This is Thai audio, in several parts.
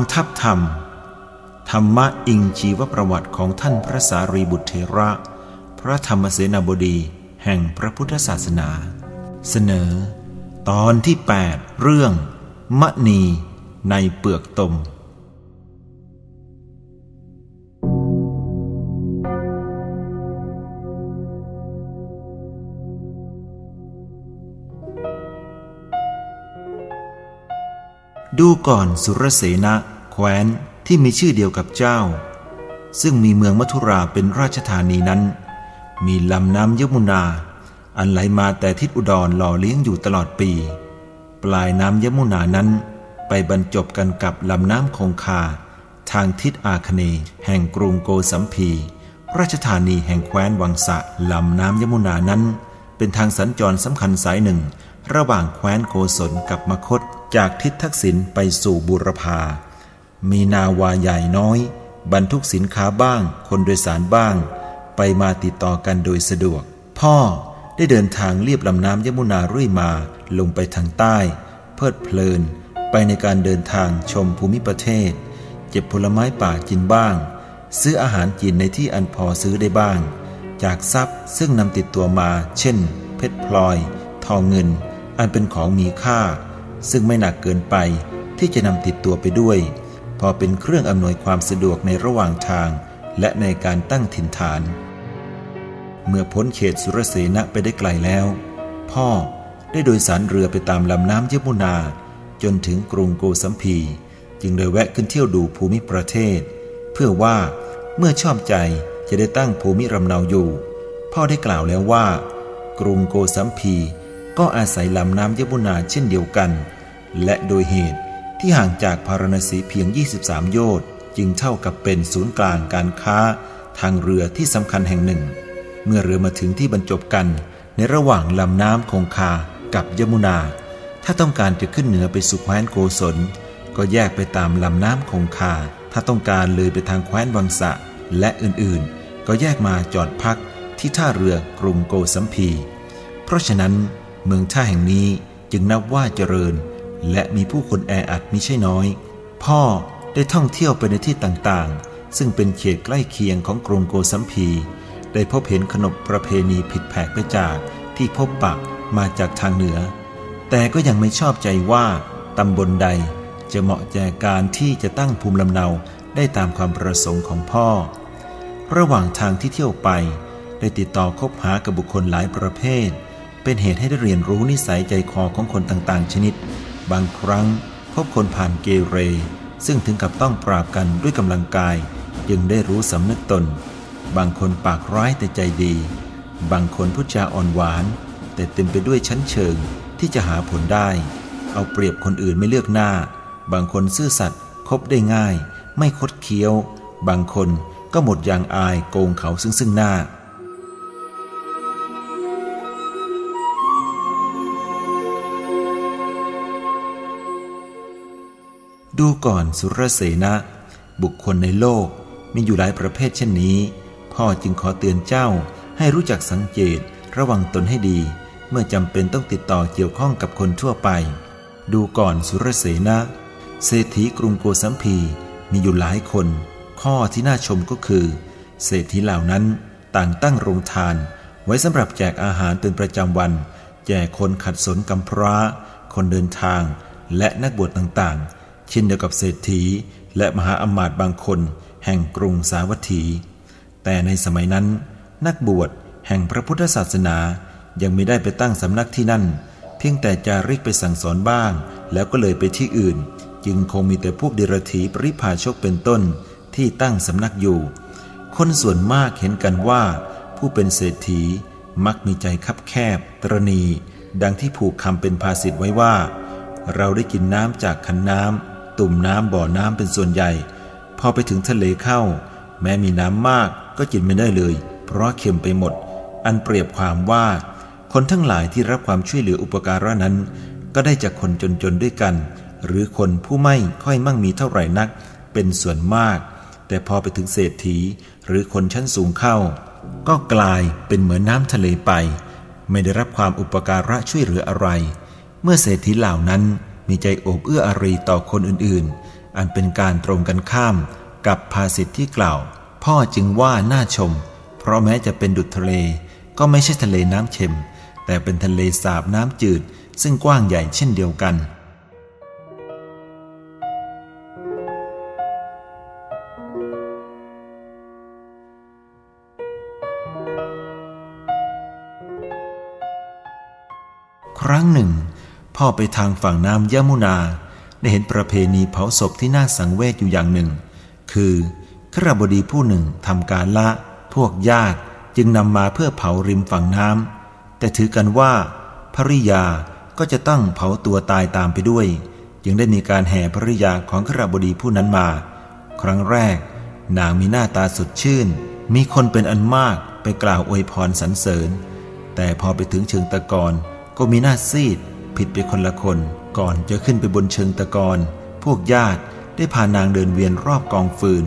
องทัพธรรม ธรรมะอิงชีวประวัติของท่านพระสารีบุตรเทระ พระธรรมเสนาบดีแห่งพระพุทธศาสนา เสนอ ตอนที่ 8 เรื่อง มณีในเปลือกตม ดูก่อนสุรเสนะแคว้นที่มีชื่อเดียวกับเจ้า ซึ่งมีเมืองมัทุราเป็นราชธานีนั้น มีลำน้ำยมุนา อันไหลมาแต่ทิศอุดรหล่อเลี้ยงอยู่ตลอดปี ปลายน้ำยมุนานั้น ไปบรรจบกันกับลำน้ำคงคา ทางทิศอาคเนแห่งกรุงโกสัมพีราชธานีแห่งแคว้นวังสะลำน้ำยมุนานั้น เป็นทางสัญจรสำคัญสายหนึ่ง ระหว่างแคว้นโกศลกับมคต จากทิศทักษิณไปสู่บุรพา มีนาวาใหญ่น้อย บรรทุกสินค้าบ้าง คนโดยสารบ้าง ไปมาติดต่อกันโดยสะดวก พ่อได้เดินทางเลียบลำน้ำยมุนาเรื่อยมาลงไปทางใต้ เพลิดเพลิน ไปในการเดินทางชมภูมิประเทศ เจ็บผลไม้ป่ากินบ้าง ซื้ออาหารกินในที่อันพอซื้อได้บ้าง จากทรัพย์ซึ่งนำติดตัวมา เช่น เพชรพลอย ทองเงิน อันเป็นของมีค่า ซึ่งไม่หนักเกินไปที่จะนำติดตัวไปด้วย พอเป็นเครื่องอำนวยความสะดวกในระหว่างทาง และในการตั้งถิ่นฐาน เมื่อพ้นเขตสุรเสนะไปได้ไกลแล้ว พ่อได้โดยสารเรือไปตามลำน้ำยมุนา จนถึงกรุงโกสัมพี จึงเลยแวะขึ้นเที่ยวดูภูมิประเทศ เพื่อว่าเมื่อชอบใจจะได้ตั้งภูมิรำเนาอยู่ พ่อได้กล่าวแล้วว่า กรุงโกสัมพี ก็อาศัยลำน้ำยมุนาเช่นเดียวกัน และโดยเหตุที่ห่างจากพาราณสีเพียง 23 โยชน์จึงเท่ากับเป็นศูนย์กลางการค้า ทางเรือที่สำคัญแห่งหนึ่ง เมื่อเรือมาถึงที่บรรจบกัน ในระหว่างลำน้ำคงคากับยมุนา ถ้าต้องการจะขึ้นเหนือไปสู่แคว้นโกศล ก็แยกไปตามลำน้ำคงคา ถ้าต้องการเลยไปทางแคว้นวังสะและอื่นๆ ก็แยกมาจอดพักที่ท่าเรือกรุงโกสัมพี เพราะฉะนั้น เมืองท่าแห่งนี้จึงนับว่าเจริญ และมีผู้คนแออัดมิใช่น้อย พ่อได้ท่องเที่ยวไปในที่ต่างๆ ซึ่งเป็นเขตใกล้เคียงของกรุงโกสัมพี ได้พบเห็นขนบประเพณีผิดแผกไปจากที่พบปะมาจากทางเหนือ แต่ก็ยังไม่ชอบใจว่าตำบลใดจะเหมาะแก่การที่จะตั้งภูมิลำเนาได้ตามความประสงค์ของพ่อ ระหว่างทางที่เที่ยวไป ได้ติดต่อคบหากับบุคคลหลายประเภท เป็นเหตุให้ได้เรียนรู้นิสัยใจคอของคนต่างๆ ชนิด บางครั้งพบคนผ่านเกเร ซึ่งถึงกับต้องปราบกันด้วยกำลังกายยังได้รู้สำนึกตน บางคนปากร้ายแต่ใจดี บางคนพูดจาอ่อนหวาน แต่เต็มไปด้วยชั้นเชิงที่จะหาผลได้ เอาเปรียบคนอื่นไม่เลือกหน้า บางคนซื่อสัตย์คบได้ง่าย ไม่คดเคี้ยว บางคนก็หมดอย่างอายโกงเขาซึ่งซึ่งหน้า ดูก่อนสุรเสนะ บุคคลในโลกมีอยู่หลายประเภทเช่นนี้ พ่อจึงขอเตือนเจ้าให้รู้จักสังเกตระวังตนให้ดี เมื่อจำเป็นต้องติดต่อเกี่ยวข้องกับคนทั่วไป ดูก่อนสุรเสนะ เศรษฐีกรุงโกสัมพี มีอยู่หลายคน ข้อที่น่าชมก็คือ เศรษฐีเหล่านั้นต่างตั้งโรงทาน ไว้สำหรับแจกอาหารเป็นประจำวัน แจกคนขัดสนกำพร้า คนเดินทาง และนักบวชต่างๆ เช่นเดียวกับเศรษฐีและมหาอมาตย์บางคนแห่งกรุงสาวัตถี แต่ในสมัยนั้น นักบวชแห่งพระพุทธศาสนายังไม่ได้ไปตั้งสำนักที่นั่น เพียงแต่จาริกไปสั่งสอนบ้าง แล้วก็เลยไปที่อื่น จึงคงมีแต่พวกเดรธีปริพาชกเป็นต้นที่ตั้งสำนักอยู่ คนส่วนมากเห็นกันว่า ผู้เป็นเศรษฐีมักมีใจคับแคบ ตรณี ดังที่ผูกคำเป็นภาษิตไว้ว่า เราได้กินน้ำจากขันน้ำ ตุ่มน้ำบ่อน้ำเป็นส่วนใหญ่ พอไปถึงทะเลเข้า แม้มีน้ำมากก็กินไม่ได้เลย เพราะเค็มไปหมด อันเปรียบความว่า คนทั้งหลายที่รับความช่วยเหลืออุปการะนั้น ก็ได้จากคนจนๆด้วยกัน หรือคนผู้ไม่ค่อยมั่งมีเท่าไหร่นัก เป็นส่วนมาก แต่พอไปถึงเศรษฐี หรือคนชั้นสูงเข้า ก็กลายเป็นเหมือนน้ำทะเลไป ไม่ได้รับความอุปการะช่วยเหลืออะไร เมื่อเศรษฐีเหล่านั้น มีใจโอบเอื้ออารีต่อคนอื่นๆ อันเป็นการตรงกันข้ามกับภาษิตที่กล่าว พ่อจึงว่าน่าชม เพราะแม้จะเป็นดุจทะเล ก็ไม่ใช่ทะเลน้ำเค็ม แต่เป็นทะเลสาบน้ำจืด ซึ่งกว้างใหญ่เช่นเดียวกันครั้งหนึ่ง พ่อไปทางฝั่งน้ำยมุนา ได้เห็นประเพณีเผาศพที่น่าสังเวชอยู่อย่างหนึ่ง คือขรบดีผู้หนึ่งทำการละ พวกญาติจึงนำมาเพื่อเผาริมฝั่งน้ำแต่ถือกันว่าภริยาก็จะต้องเผาตัวตายตามไปด้วย จึงได้มีการแห่ภริยาของขรบดีผู้นั้นมา ครั้งแรก นางมีหน้าตาสดชื่น มีคนเป็นอันมากไปกล่าวอวยพรสรรเสริญ แต่พอไปถึงเชิงตะกอนก็มีหน้าซีด ผิดไปคนละคน ก่อนจะขึ้นไปบนเชิงตะกอนพวกญาติได้พานางเดินเวียนรอบกองฟืน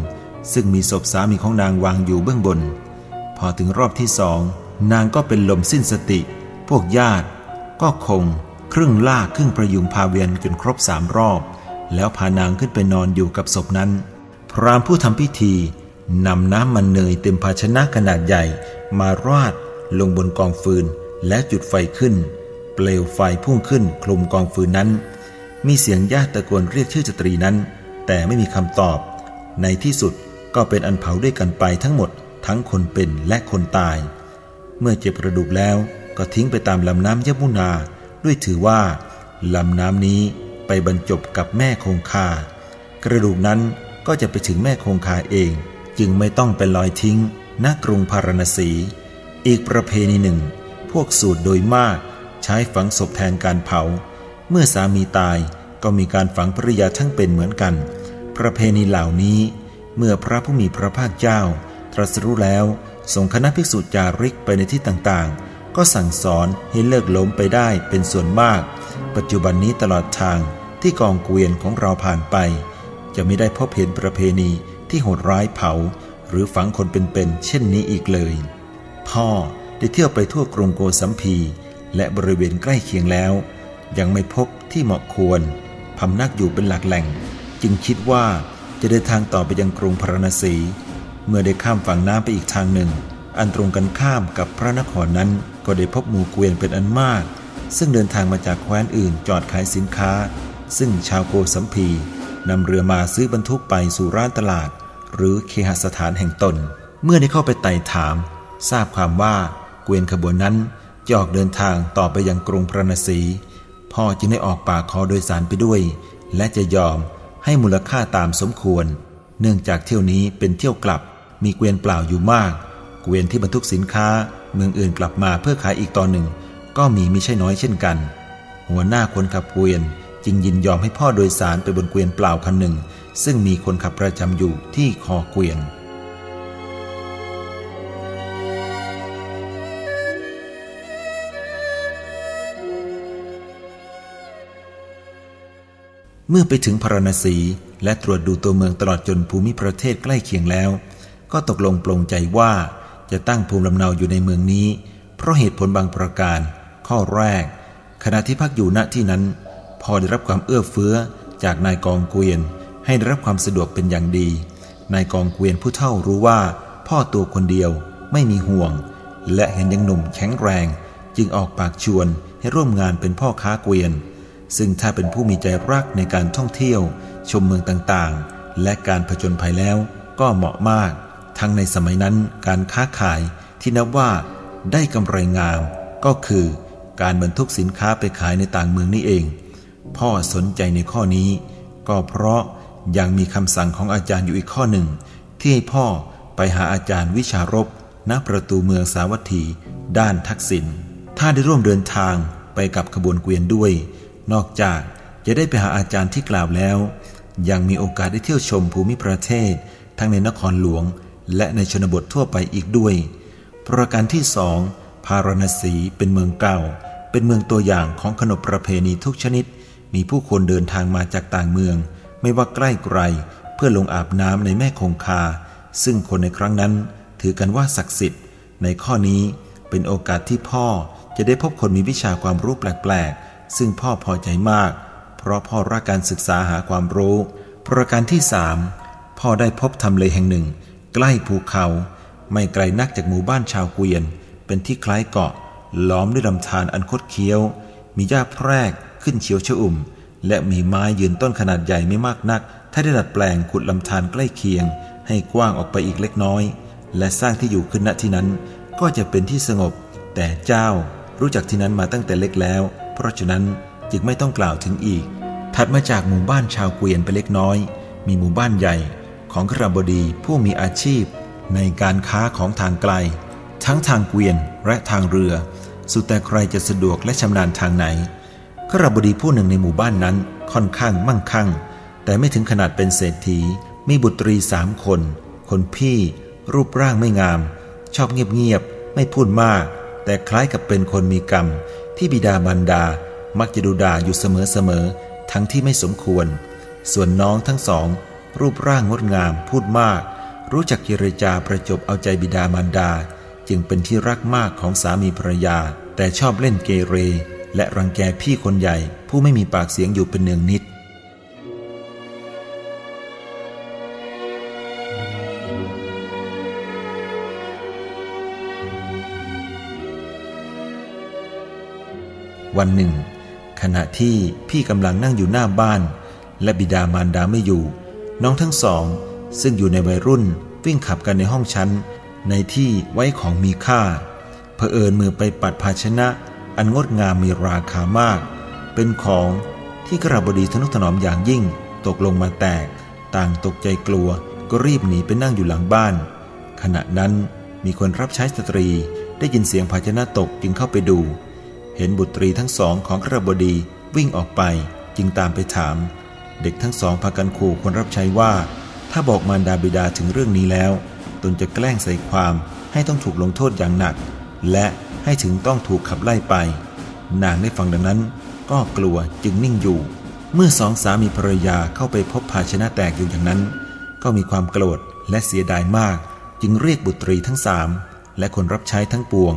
ซึ่งมีศพสามีของนางวางอยู่เบื้องบน พอถึงรอบที่สองนางก็เป็นลมสิ้นสติ พวกญาติ ก็คง ครึ่งลากครึ่งประยุงพาเวียนจนครบสามรอบ แล้วพานางขึ้นไปนอนอยู่กับศพนั้น พรามผู้ทำพิธีนำน้ำมันเนยเต็มภาชนะขนาดใหญ่ มาราดลงบนกองฟืนและจุดไฟขึ้น เปลวไฟพุ่งขึ้นคลุมกองฟืนนั้น มีเสียงญาติตะโกนเรียกชื่อสตรีนั้น แต่ไม่มีคำตอบ ในที่สุดก็เป็นอันเผาด้วยกันไปทั้งหมดทั้งคนเป็นและคนตาย เมื่อเจ็บกระดูกแล้วก็ทิ้งไปตามลำน้ำยมุนา ด้วยถือว่าลำน้ำนี้ไปบรรจบกับแม่คงคา กระดูกนั้นก็จะไปถึงแม่คงคาเอง จึงไม่ต้องไปลอยทิ้งณกรุงพาราณสี อีกประเพณีหนึ่ง พวกสูตรโดยมาก ใช้ฝังศพแทนการเผา เมื่อสามีตายก็มีการฝังภริยาทั้งเป็นเหมือนกัน ประเพณีเหล่านี้ เมื่อพระผู้มีพระภาคเจ้า ตรัสรู้แล้วส่งคณะภิกษุจาริกไปในที่ต่างๆ ก็สั่งสอนให้เลิกล้มไปได้เป็นส่วนมาก ปัจจุบันนี้ตลอดทางที่กองเกวียนของเราผ่านไป จะไม่ได้พบเห็นประเพณีที่โหดร้ายเผา หรือฝังคนเป็นๆเช่นนี้อีกเลย พ่อได้เที่ยวไปทั่วกรุงโกสัมพี และบริเวณใกล้เคียงแล้ว ยังไม่พบที่เหมาะควรพำนักอยู่เป็นหลักแหล่ง จึงคิดว่าจะเดินทางต่อไปยังกรุงพาราณสี เมื่อได้ข้ามฝั่งน้ำไปอีกทางหนึ่ง อันตรงกันข้ามกับพระนครนั้นก็ได้พบหมู่เกวียนเป็นอันมาก ซึ่งเดินทางมาจากแคว้นอื่นจอดขายสินค้า ซึ่งชาวโกสัมพีนำเรือมาซื้อบรรทุกไปสู่ร้านตลาด หรือเคหสถานแห่งตน เมื่อได้เข้าไปไต่ถาม ทราบความว่าเกวียนขบวนนั้น จะออกเดินทางต่อไปยังกรุงพระนศีพ่อจึงได้ออกปากขอโดยสารไปด้วย และจะยอมให้มูลค่าตามสมควร เนื่องจากเที่ยวนี้เป็นเที่ยวกลับ มีเกวียนเปล่าอยู่มาก เกวียนที่บรรทุกสินค้า เมืองอื่นกลับมาเพื่อขายอีกตอนหนึ่ง ก็มีไม่ใช่น้อยเช่นกัน หัวหน้าคนขับเกวียนจึงยินยอมให้พ่อโดยสารไปบนเกวียนเปล่าคันหนึ่ง ซึ่งมีคนขับประจำอยู่ที่คอเกวียน เมื่อไปถึงพาราณสีและตรวจดูตัวเมืองตลอดจนภูมิประเทศใกล้เคียงแล้ว ก็ตกลงปลงใจว่าจะตั้งภูมิลำเนาอยู่ในเมืองนี้ เพราะเหตุผลบางประการ ข้อแรก ขณะที่พักอยู่ณที่นั้น พอได้รับความเอื้อเฟื้อจากนายกองเกวียน ให้ได้รับความสะดวกเป็นอย่างดี นายกองเกวียนผู้เฒ่ารู้ว่า พ่อตัวคนเดียวไม่มีห่วง และเห็นยังหนุ่มแข็งแรง จึงออกปากชวนให้ร่วมงานเป็นพ่อค้าเกวียน ซึ่งถ้าเป็นผู้มีใจรักในการท่องเที่ยว ชมเมืองต่างๆ และการผจญภัยแล้วก็เหมาะมาก ทั้งในสมัยนั้นการค้าขายที่นับว่าได้กำไรงาม ก็คือการบรรทุกสินค้าไปขายในต่างเมืองนี่เอง พ่อสนใจในข้อนี้ ก็เพราะยังมีคำสั่งของอาจารย์อยู่อีกข้อหนึ่ง ที่ให้พ่อไปหาอาจารย์วิชารบณประตูเมืองสาวัตถี ด้านทักษิณถ้าได้ร่วมเดินทางไปกับขบวนเกวียนด้วย นอกจากจะได้ไปหาอาจารย์ที่กล่าวแล้ว ยังมีโอกาสได้เที่ยวชมภูมิประเทศ ทั้งในนครหลวง และในชนบททั่วไปอีกด้วย ประการที่สองพาราณสีเป็นเมืองเก่า เป็นเมืองตัวอย่างของขนบประเพณีทุกชนิด มีผู้คนเดินทางมาจากต่างเมือง ไม่ว่าใกล้ไกล เพื่อลงอาบน้ำในแม่คงคา ซึ่งคนในครั้งนั้น ถือกันว่าศักดิ์สิทธิ์ ในข้อนี้เป็นโอกาสที่พ่อจะได้พบคนมีวิชาความรู้แปลกๆ ซึ่งพ่อพอใจมาก เพราะพ่อรักการศึกษาหาความรู้ประการที่สามพ่อได้พบทำเลแห่งหนึ่ง ใกล้ภูเขา ไม่ไกลนักจากหมู่บ้านชาวเกวียน เป็นที่คล้ายเกาะ ล้อมด้วยลำธารอันคดเคี้ยว มีหญ้าแพรกขึ้นเฉียวชอุ่ม และมีไม้ยืนต้นขนาดใหญ่ไม่มากนัก ถ้าได้ดัดแปลงขุดลำธารใกล้เคียง ให้กว้างออกไปอีกเล็กน้อย และสร้างที่อยู่ขึ้นณที่นั้น ก็จะเป็นที่สงบ แต่เจ้ารู้จักที่นั้นมาตั้งแต่เล็กแล้ว เพราะฉะนั้นจึงไม่ต้องกล่าวถึงอีก ถัดมาจากหมู่บ้านชาวเกวียนไปเล็กน้อย มีหมู่บ้านใหญ่ของขรบดีผู้มีอาชีพ ในการค้าของทางไกล ทั้งทางเกวียนและทางเรือ สุดแต่ใครจะสะดวกและชำนาญทางไหนขรบดีผู้หนึ่งในหมู่บ้านนั้นค่อนข้างมั่งคั่ง แต่ไม่ถึงขนาดเป็นเศรษฐี มีบุตรีสามคน คนพี่ รูปร่างไม่งาม ชอบเงียบๆไม่พูดมาก แต่คล้ายกับเป็นคนมีกรรม ที่บิดามารดามักจะดูด่าอยู่เสมอๆทั้งที่ไม่สมควร ส่วนน้องทั้งสอง รูปร่างงดงามพูดมาก รู้จักเจรจาประจบเอาใจบิดามารดา จึงเป็นที่รักมากของสามีภรรยา แต่ชอบเล่นเกเร และรังแกพี่คนใหญ่ผู้ไม่มีปากเสียงอยู่เป็นเนืองนิด วันหนึ่ง ขณะที่พี่กำลังนั่งอยู่หน้าบ้าน และบิดามารดาไม่อยู่ น้องทั้งสอง ซึ่งอยู่ในวัยรุ่นวิ่งขับกันในห้องชั้น ในที่ไว้ของมีค่าเผอิญมือไปปัดภาชนะ อันงดงามมีราคามาก เป็นของที่กระบดีทนุถนอมอย่างยิ่ง ตกลงมาแตก ต่างตกใจกลัวก็รีบหนีไปนั่งอยู่หลังบ้าน ขณะนั้นมีคนรับใช้สตรีได้ยินเสียงภาชนะตกจึงเข้าไปดู เห็นบุตรีทั้งสองของกระบดีวิ่งออกไปจึงตามไปถาม เด็กทั้งสองพากันขู่คนรับใช้ว่า ถ้าบอกมารดาบิดาถึงเรื่องนี้แล้ว ตนจะแกล้งใส่ความให้ต้องถูกลงโทษอย่างหนัก และให้ถึงต้องถูกขับไล่ไป นางได้ฟังดังนั้น ก็กลัวจึงนิ่งอยู่ เมื่อสองสามีภรรยาเข้าไปพบภาชนะแตกอยู่อย่างนั้น ก็มีความโกรธและเสียดายมาก จึงเรียกบุตรีทั้งสามและคนรับใช้ทั้งปวง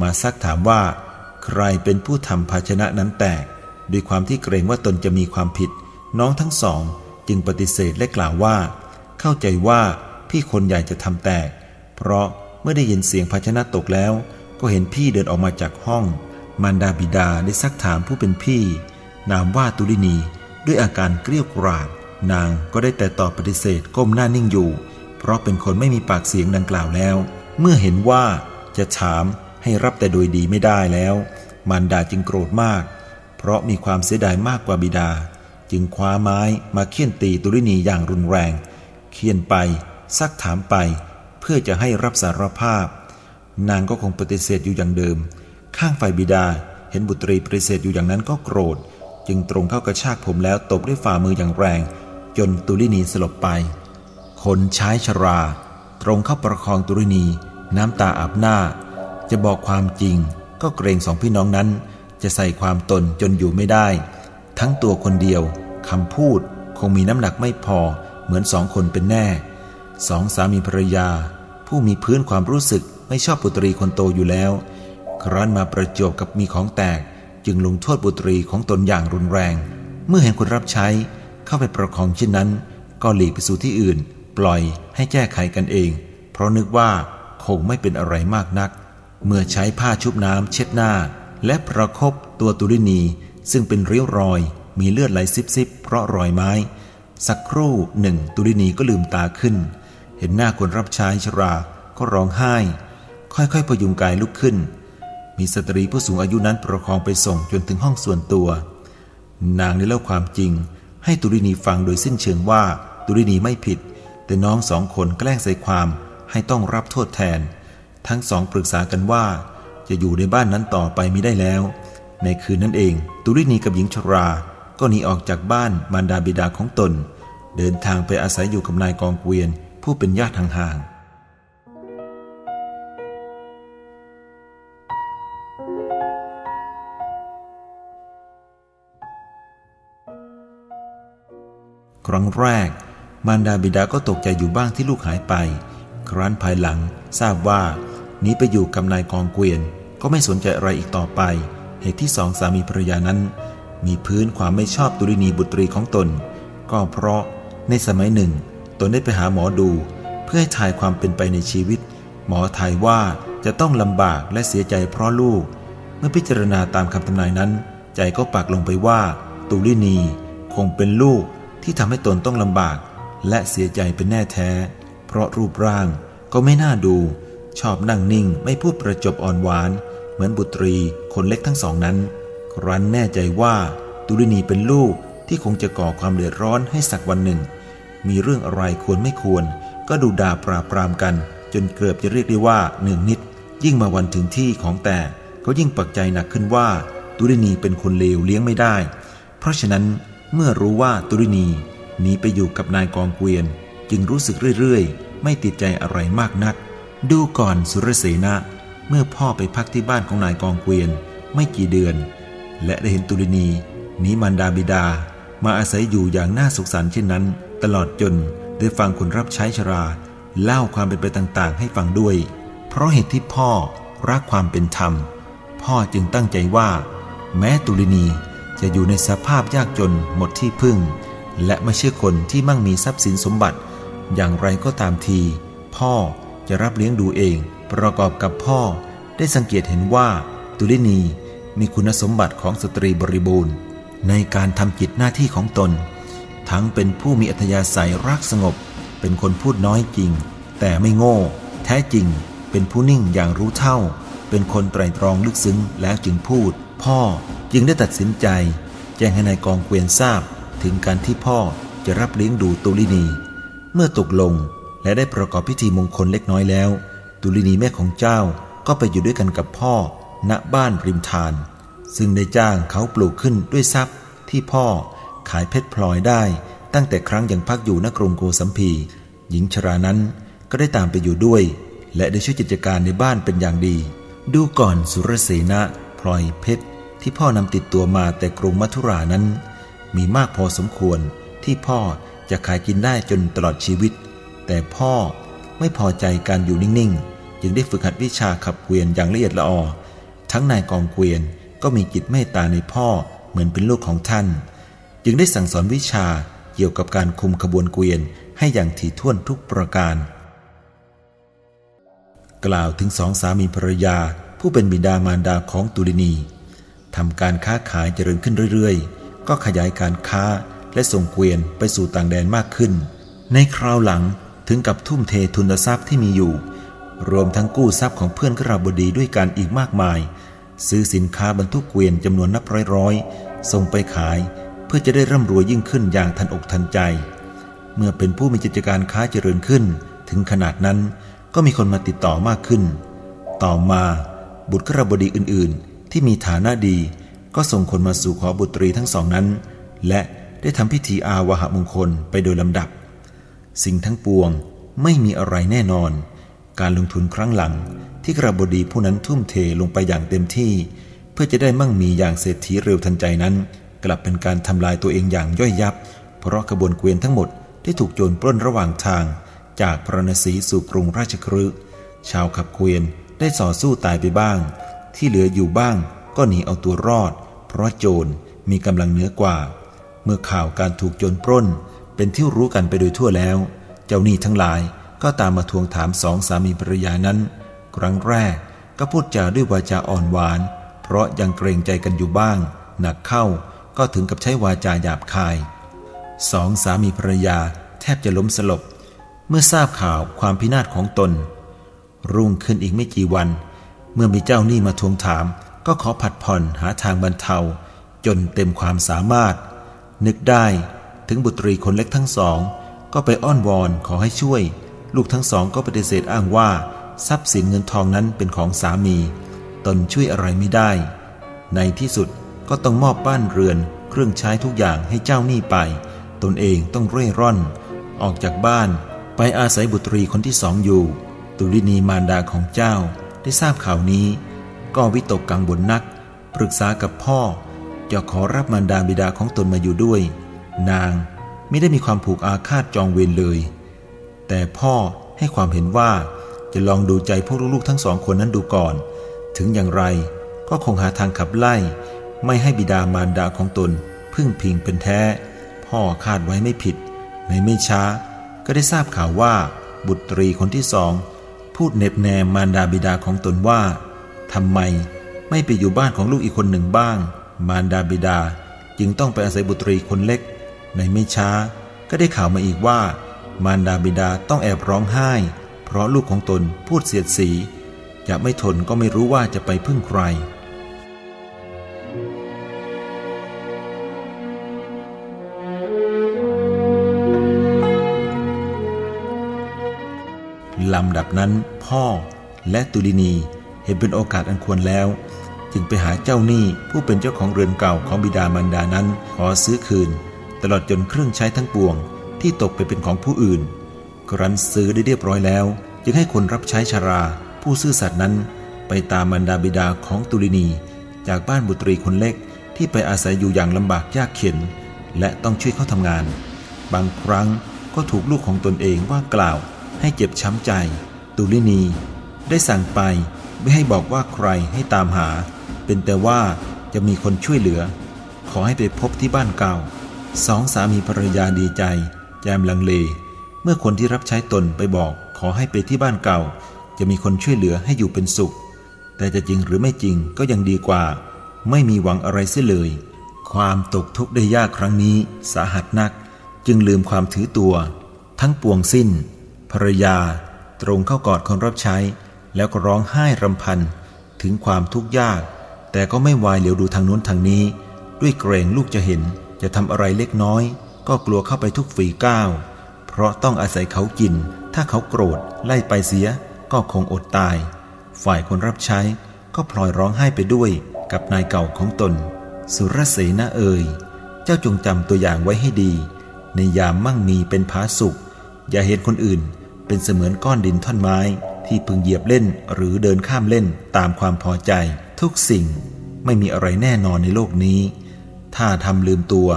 มาซักถามว่า ใครเป็นผู้ทำภาชนะนั้นแตก ด้วยความที่เกรงว่าตนจะมีความผิด น้องทั้งสองจึงปฏิเสธและกล่าวว่า เข้าใจว่าพี่คนใหญ่จะทำแตก เพราะเมื่อได้ยินเสียงภาชนะตกแล้ว ก็เห็นพี่เดินออกมาจากห้อง มารดาบิดาได้ซักถามผู้เป็นพี่ นามว่าตุลินี ด้วยอาการเกลี้ยกราด นางก็ได้แต่ตอบปฏิเสธก้มหน้านิ่งอยู่ เพราะเป็นคนไม่มีปากเสียงดังกล่าวแล้ว เมื่อเห็นว่าจะถาม ให้รับแต่โดยดีไม่ได้แล้ว มารดาจึงโกรธมาก เพราะมีความเสียดายมากกว่าบิดา จึงคว้าไม้มาเคี่ยนตีตุรินีอย่างรุนแรง เคี่ยนไป ซักถามไป เพื่อจะให้รับสารภาพ นางก็คงปฏิเสธอยู่อย่างเดิม ข้างฝ่ายบิดาเห็นบุตรีปฏิเสธอยู่อย่างนั้นก็โกรธ จึงตรงเข้ากระชากผมแล้วตบด้วยฝ่ามืออย่างแรง จนตุลินีสลบไป คนใช้ชรา ตรงเข้าประคองตุรินี น้ำตาอาบหน้า จะบอกความจริง ก็เกรงสองพี่น้องนั้น จะใส่ความตนจนอยู่ไม่ได้ ทั้งตัวคนเดียวคำพูดคงมีน้ำหนักไม่พอเหมือนสองคนเป็นแน่สองสามีภรรยา ผู้มีพื้นความรู้สึกไม่ชอบบุตรีคนโตอยู่แล้ว ครั้นมาประจบกับมีของแตกจึงลงโทษบุตรีของตนอย่างรุนแรง เมื่อเห็นคนรับใช้เข้าไปประคองเช่นนั้น ก็หลีกไปสู่ที่อื่น ปล่อยให้แก้ไขกันเอง เพราะนึกว่าคงไม่เป็นอะไรมากนัก เมื่อใช้ผ้าชุบน้ำเช็ดหน้า และประครบตัวตุลินี ซึ่งเป็นริ้วรอย มีเลือดไหลซิบๆเพราะรอยไม้ สักครู่หนึ่งตุลินีก็ลืมตาขึ้น เห็นหน้าคนรับใช้ชราก็ร้องไห้ ค่อยๆพยุงกายลุกขึ้น มีสตรีผู้สูงอายุนั้นประคองไปส่งจนถึงห้องส่วนตัว นางได้เล่าความจริง ให้ตุลินีฟังโดยสิ้นเชิงว่าตุลินีไม่ผิด แต่น้องสองคนแกล้งใส่ความให้ต้องรับโทษแทน ทั้งสองปรึกษากันว่า จะอยู่ในบ้านนั้นต่อไปมิได้แล้ว ในคืนนั้นเอง ตุรินีกับหญิงชรา ก็หนีออกจากบ้านมารดาบิดาของตน เดินทางไปอาศัยอยู่กับนายกองเกวียน ผู้เป็นญาติห่างๆครั้งแรก มารดาบิดาก็ตกใจอยู่บ้างที่ลูกหายไป ครั้นภายหลังทราบว่า นี้ไปอยู่กับนายกองเกวียน ก็ไม่สนใจอะไรอีกต่อไป เหตุที่สองสามีภรรยานั้น มีพื้นความไม่ชอบตุลินีบุตรีของตน ก็เพราะในสมัยหนึ่ง ตนได้ไปหาหมอดู เพื่อให้ทายความเป็นไปในชีวิต หมอทายว่าจะต้องลำบากและเสียใจเพราะลูก เมื่อพิจารณาตามคำทำนายนั้น ใจก็ปักลงไปว่า ตุลินี คงเป็นลูกที่ทำให้ตนต้องลำบาก และเสียใจเป็นแน่แท้ เพราะรูปร่างก็ไม่น่าดู ชอบนั่งนิ่งไม่พูดประจบอ่อนหวาน เหมือนบุตรีคนเล็กทั้งสองนั้น ครั้นแน่ใจว่าตุลินีเป็นลูกที่คงจะก่อความเดือดร้อนให้สักวันหนึ่ง มีเรื่องอะไรควรไม่ควร ก็ดูด่าปราบปรามกัน จนเกือบจะเรียกได้ว่าหนึ่งนิด ยิ่งมาวันถึงที่ของแต่ก็ยิ่งปักใจหนักขึ้นว่าตุลินีเป็นคนเลวเลี้ยงไม่ได้ เพราะฉะนั้นเมื่อรู้ว่าตุลินีหนีไปอยู่กับนายกองเกวียน จึงรู้สึกเรื่อยๆ ไม่ติดใจอะไรมากนัก ดูก่อนสุรเสนะเมื่อพ่อไปพักที่บ้านของนายกองเกวียนไม่กี่เดือน และได้เห็นตุลินีนีมารดาบิดา มาอาศัยอยู่อย่างน่าสุขสันต์เช่นนั้น ตลอดจนได้ฟังคนรับใช้ชรา เล่าความเป็นไปต่างๆ ให้ฟังด้วย เพราะเหตุที่พ่อรักความเป็นธรรม พ่อจึงตั้งใจว่า แม้ตุลินีจะอยู่ในสภาพยากจนหมดที่พึ่ง และไม่ใช่คนที่มั่งมีทรัพย์สินสมบัติ อย่างไรก็ตามที พ่อ จะรับเลี้ยงดูเอง ประกอบกับพ่อได้สังเกตเห็นว่าตุลินีมีคุณสมบัติของสตรีบริบูรณ์ ในการทำกิจหน้าที่ของตน ทั้งเป็นผู้มีอัธยาศัยรักสงบ เป็นคนพูดน้อยจริง แต่ไม่โง่ แท้จริง เป็นผู้นิ่งอย่างรู้เท่า เป็นคนไตรตรองลึกซึ้งแล้วจึงพูด พ่อจึงได้ตัดสินใจ แจ้งให้ในายกองเกวียนทราบ ถึงการที่พ่อจะรับเลี้ยงดูตุลินี เมื่อตกลง และได้ประกอบพิธีมงคลเล็กน้อยแล้ว ตุลินีแม่ของเจ้าก็ไปอยู่ด้วยกันกับพ่อ ณบ้านริมทาน ซึ่งได้จ้างเขาปลูกขึ้นด้วยทรัพย์ ที่พ่อขายเพชรพลอยได้ ตั้งแต่ครั้งยังพักอยู่ณกรุงโกสัมพี หญิงชรานั้นก็ได้ตามไปอยู่ด้วย และได้ช่วยกิจการในบ้านเป็นอย่างดี ดูก่อนสุรเสนะพลอยเพชร ที่พ่อนำติดตัวมาแต่กรุงมัทุรานั้น มีมากพอสมควรที่พ่อจะขายกินได้จนตลอดชีวิต แต่พ่อไม่พอใจการอยู่นิ่งๆ จึงได้ฝึกหัดวิชาขับเกวียนอย่างละเอียดละออ ทั้งนายกองเกวียนก็มีจิตเมตตาในพ่อเหมือนเป็นลูกของท่าน จึงได้สั่งสอนวิชาเกี่ยวกับการคุมขบวนเกวียนให้อย่างถี่ถ้วนทุกประการ กล่าวถึงสองสามีภรรยาผู้เป็นบิดามารดาของตุลินีทำการค้าขายเจริญขึ้นเรื่อยๆ ก็ขยายการค้าและส่งเกวียนไปสู่ต่างแดนมากขึ้น ในคราวหลัง ถึงกับทุ่มเททุนทรัพย์ที่มีอยู่ รวมทั้งกู้ทรัพย์ของเพื่อนกราบดีด้วยกันอีกมากมาย ซื้อสินค้าบรรทุกเกวียนจำนวนนับร้อยๆส่งไปขายเพื่อจะได้ร่ำรวยยิ่งขึ้นอย่างทันอกทันใจ เมื่อเป็นผู้มีกิจการค้าเจริญขึ้น ถึงขนาดนั้นก็มีคนมาติดต่อมากขึ้น ต่อมาบุตรกระบดีอื่นๆ ที่มีฐานะดี ก็ส่งคนมาสู่ขอบุตรีทั้งสองนั้น และได้ทำพิธีอาวหมงคลไปโดยลำดับ สิ่งทั้งปวงไม่มีอะไรแน่นอน การลงทุนครั้งหลังที่กระบดีผู้นั้นทุ่มเทลงไปอย่างเต็มที่ เพื่อจะได้มั่งมีอย่างเศรษฐีเร็วทันใจนั้น กลับเป็นการทำลายตัวเองอย่างย่อยยับ เพราะกระบวนเกวียนทั้งหมดที่ถูกโจรปล้นระหว่างทาง จากพระนศีสู่กรุงราชครืชาวขับเกวียนได้ส่อสู้ตายไปบ้าง ที่เหลืออยู่บ้างก็หนีเอาตัวรอด เพราะโจรมีกำลังเหนือกว่า เมื่อข่าวการถูกโจรปล้น เป็นที่รู้กันไปโดยทั่วแล้ว เจ้าหนี้ทั้งหลายก็ตามมาทวงถามสองสามีภรรยานั้น ครั้งแรกก็พูดจาด้วยวาจาอ่อนหวาน เพราะยังเกรงใจกันอยู่บ้าง หนักเข้าก็ถึงกับใช้วาจาหยาบคายสองสามีภรรยาแทบจะล้มสลบ เมื่อทราบข่าวความพินาศของตน รุ่งขึ้นอีกไม่กี่วัน เมื่อมีเจ้าหนี้มาทวงถาม ก็ขอผัดผ่อนหาทางบรรเทา จนเต็มความสามารถ นึกได้ ถึงบุตรีคนเล็กทั้งสอง ก็ไปอ้อนวอนขอให้ช่วย ลูกทั้งสองก็ปฏิเสธอ้างว่า ทรัพย์สินเงินทองนั้นเป็นของสามี ตนช่วยอะไรไม่ได้ ในที่สุดก็ต้องมอบบ้านเรือน เครื่องใช้ทุกอย่างให้เจ้าหนี้ไป ตนเองต้องเร่ร่อน ออกจากบ้าน ไปอาศัยบุตรีคนที่สองอยู่ ตุลินีมารดาของเจ้าได้ทราบข่าวนี้ ก็วิตกกังวลนัก ปรึกษากับพ่อจะขอรับมารดาบิดาของตนมาอยู่ด้วย นางไม่ได้มีความผูกอาฆาตจองเวรเลย แต่พ่อให้ความเห็นว่าจะลองดูใจพวกลูกๆทั้งสองคนนั้นดูก่อน ถึงอย่างไรก็คงหาทางขับไล่ ไม่ให้บิดามารดาของตน พึ่งพิงเป็นแท้ พ่อคาดไว้ไม่ผิด ในไม่ช้า ก็ได้ทราบข่าวว่า บุตรีคนที่สอง พูดเน็บแนมมารดาบิดาของตนว่าทำไมไม่ไปอยู่บ้านของลูกอีกคนหนึ่งบ้าง มารดาบิดาจึงต้องไปอาศัยบุตรีคนเล็ก ในไม่ช้าก็ได้ข่าวมาอีกว่า มารดาบิดาต้องแอบร้องไห้ เพราะลูกของตนพูดเสียดสี จะไม่ทนก็ไม่รู้ว่าจะไปพึ่งใคร ลำดับนั้นพ่อและตุลินีเห็นเป็นโอกาสอันควรแล้ว จึงไปหาเจ้าหนี้ผู้เป็นเจ้าของเรือนเก่าของบิดามารดานั้นขอซื้อคืน ตลอดจนเครื่องใช้ทั้งปวง ที่ตกไปเป็นของผู้อื่น ครั้นซื้อได้เรียบร้อยแล้ว จึงให้คนรับใช้ชารา ผู้ซื่อสัตย์นั้น ไปตามมารดาบิดาของตุลินี จากบ้านบุตรีคนเล็กที่ไปอาศัยอยู่อย่างลำบากยากเข็น และต้องช่วยเขาทำงาน บางครั้งก็ถูกลูกของตนเองว่ากล่าว ให้เจ็บช้ำใจ ตุลินี ได้สั่งไปไม่ให้บอกว่าใครให้ตามหา เป็นแต่ว่าจะมีคนช่วยเหลือ ขอให้ไปพบที่บ้านเก่า สองสามีภรรยาดีใจแยมลังเล เมื่อคนที่รับใช้ตนไปบอกขอให้ไปที่บ้านเก่า จะมีคนช่วยเหลือให้อยู่เป็นสุข แต่จะจริงหรือไม่จริงก็ยังดีกว่า ไม่มีหวังอะไรเสียเลย ความตกทุกข์ได้ยากครั้งนี้ สาหัสนัก จึงลืมความถือตัว ทั้งปวงสิ้น ภรรยา ตรงเข้ากอดคนรับใช้ แล้วก็ร้องไห้รำพันถึงความทุกข์ยาก แต่ก็ไม่วายเหลียวดูทางนู้นทางนี้ ด้วยเกรงลูกจะเห็น จะทำอะไรเล็กน้อย ก็กลัวเข้าไปทุกฝีก้าว เพราะต้องอาศัยเขากิน ถ้าเขาโกรธไล่ไปเสียก็คงอดตาย ฝ่ายคนรับใช้ก็พลอยร้องไห้ไปด้วยกับนายเก่าของตน สุรเสนาเอ่ยเจ้าจงจำตัวอย่างไว้ให้ดี ในยามมั่งมีเป็นผาสุข อย่าเห็นคนอื่นเป็นเสมือนก้อนดินท่อนไม้ ที่พึงเหยียบเล่นหรือเดินข้ามเล่นตามความพอใจ ทุกสิ่งไม่มีอะไรแน่นอนในโลกนี้ ถ้าทำลืมตัว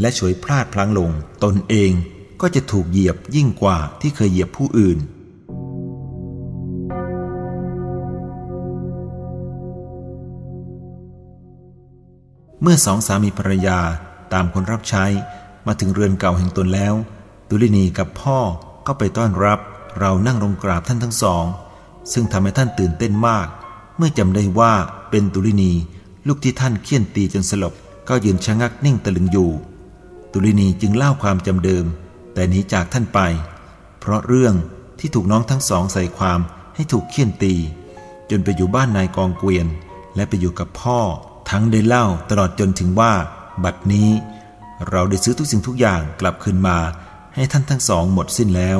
และฉวยพลาดพลั้งลง ตนเองก็จะถูกเหยียบยิ่งกว่าที่เคยเหยียบผู้อื่น เมื่อสองสามีภรรยาตามคนรับใช้มาถึงเรือนเก่าแห่งตนแล้วตุลินีกับพ่อก็ไปต้อนรับเรานั่งลงกราบท่านทั้งสอง ซึ่งทำให้ท่านตื่นเต้นมาก เมื่อจำได้ว่าเป็นตุลินีลูกที่ท่านเคี่ยนตีจนสลบ ก็ยืนชะงักนิ่งตะลึงอยู่ ตุลินีจึงเล่าความจำเดิม แต่หนีจากท่านไป เพราะเรื่องที่ถูกน้องทั้งสองใส่ความให้ถูกเคี่ยนตี จนไปอยู่บ้านนายกองเกวียน และไปอยู่กับพ่อ ทั้งได้เล่าตลอดจนถึงว่า บัดนี้ เราได้ซื้อทุกสิ่งทุกอย่างกลับคืนมา ให้ท่านทั้งสองหมดสิ้นแล้ว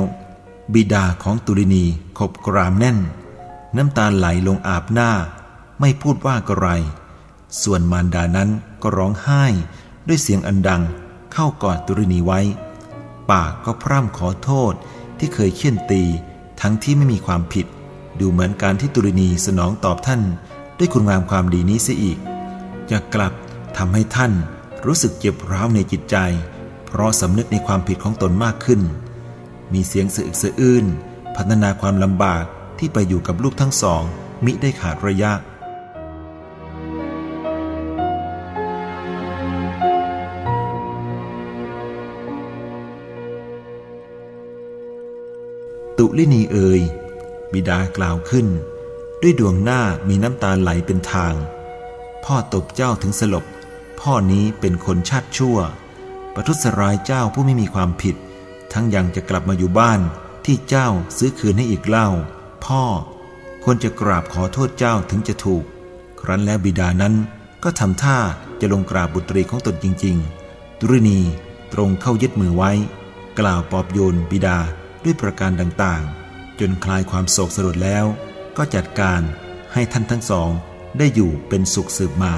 บิดาของตุลินีขบกรามแน่น น้ำตาไหลลงอาบหน้า ไม่พูดว่ากระไร ส่วนมารดานั้น ก็ร้องไห้ ด้วยเสียงอันดังเข้ากอดตุลินีไว้ ปากก็พร่ำขอโทษที่เคยเคี่ยนตีทั้งที่ไม่มีความผิด ดูเหมือนการที่ตุลินีสนองตอบท่าน ด้วยคุณงามความดีนี้เสียอีก จะกลับทำให้ท่านรู้สึกเจ็บร้าวในจิตใจ เพราะสำนึกในความผิดของตนมากขึ้น มีเสียงสะอึกสะอื้นพัฒนาความลำบากที่ไปอยู่กับลูกทั้งสองมิได้ขาดระยะ ตุลินีเอ่ยบิดากล่าวขึ้น ด้วยดวงหน้ามีน้ำตาไหลเป็นทาง พ่อตบเจ้าถึงสลบ พ่อนี้เป็นคนชาติชั่ว ประทุษร้ายเจ้าผู้ไม่มีความผิด ทั้งยังจะกลับมาอยู่บ้านที่เจ้าซื้อคืนให้อีกเล่า พ่อควรจะกราบขอโทษเจ้าถึงจะถูก ครั้นแล้วบิดานั้นก็ทำท่าจะลงกราบบุตรีของตนจริง ๆ ตุรินีตรงเข้ายึดมือไว้ กล่าวปอบโยนบิดา ด้วยประการต่างๆ จนคลายความโศกสลดแล้ว ก็จัดการให้ท่านทั้งสองได้อยู่เป็นสุขสืบมา